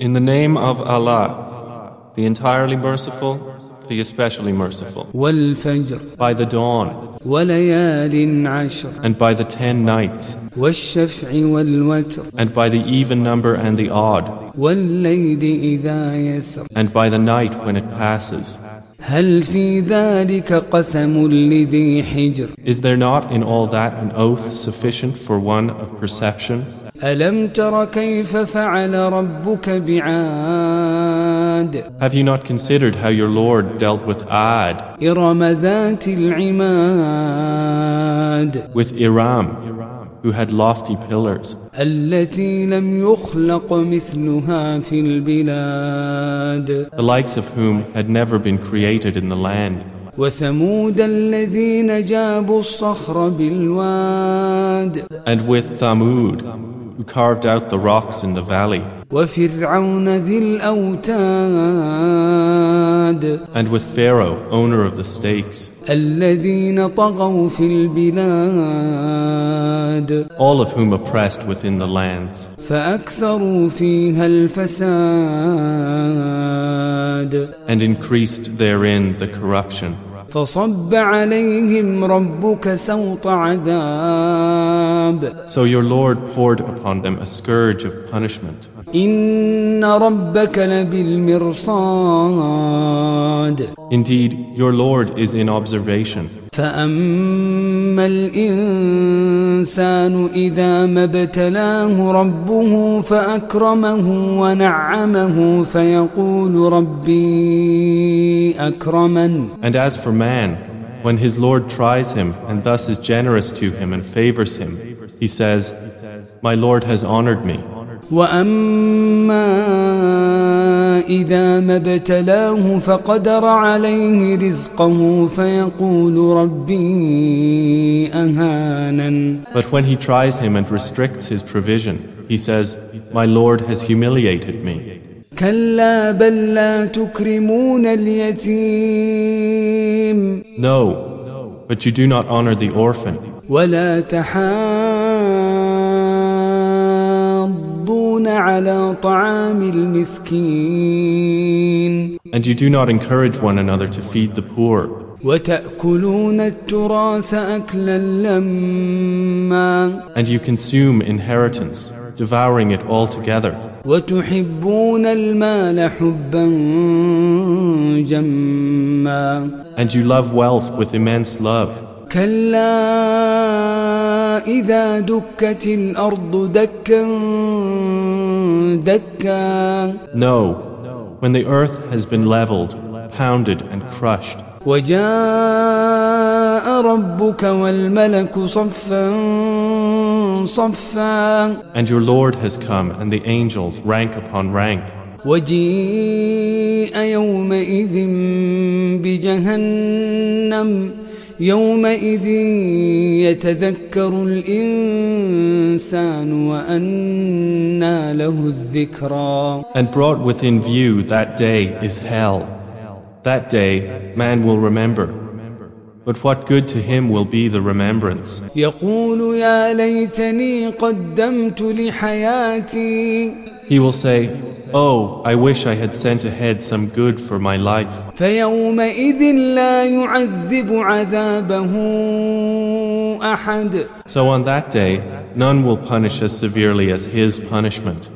In the name of Allah, the entirely merciful, the especially merciful. By the dawn. And by the ten nights. And by the even number and the odd. And by the night when it passes. Is there not in all that an oath sufficient for one of perception? ألم تر كيف فعل ربك بعاد Have you not considered how your Lord dealt with Ad, إرم ذات العماد with Iram, who had lofty pillars, التي لم يخلق مثلها في البلاد the likes of whom had never been created in the land? وثمود الذين جابوا الصخر بالواد And with Thamud, who carved out the rocks in the valley, وفرعون ذي الأوتاد and with Pharaoh, owner of the stakes, الذين طغوا في البلاد all of whom oppressed within the lands, فأكثروا فيها الفساد and increased therein the corruption. فصب عليهم ربك سوط عذاب So your Lord poured upon them a scourge of punishment. إن ربك لبالمرصاد Indeed, your Lord is in observation. فأما الإنسان إذا ما ابتلاه ربه فأكرمه ونعمه فيقول ربي أكرمن And as for man, when his Lord tries him and thus is generous to him and favors him, he says, My Lord has honored me. وأما إذا ما ابتلاه فقدر عليه رزقه فيقول ربي أهانن But when he tries him and restricts his provision, he says, My Lord has humiliated me. كلا بل لا تكرمون اليتيم No, but you do not honor the orphan, ولا تحاضون على طعام المسكين and you do not encourage one another to feed the poor, وتأكلون التراث أكلا لما and you consume inheritance, devouring it all together, وتحبون المال حبا جما and you love wealth with immense love. كلا إذا دكت الأرض دكا دكا No, when the earth has been leveled, pounded, and crushed, وجاء ربك والملك صفا صفا and your Lord has come, and the angels, rank upon rank, وجيء يومئذ بجهنم يومئذ يتذكر الإنسان وأنى له الذكرى and brought within view that day is hell. That day man will remember. But what good to him will be the remembrance? He will say, Oh, I wish I had sent ahead some good for my life. So on that day, none will punish as severely as his punishment.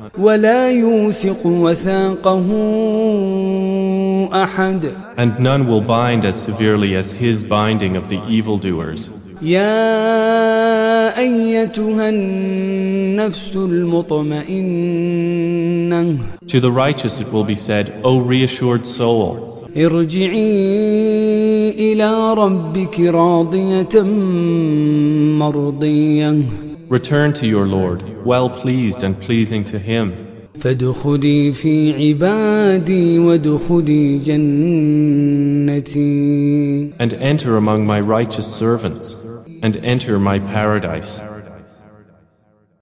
أحد and none will bind as severely as his binding of the evildoers. يا أيتها النفس المطمئنة To the righteous it will be said, O reassured soul, ارجعي إلى ربك راضية مرضية return to your Lord, well pleased and pleasing to him. فادخلي في عبادي وادخلي جنتي and enter among my righteous servants, and enter my paradise.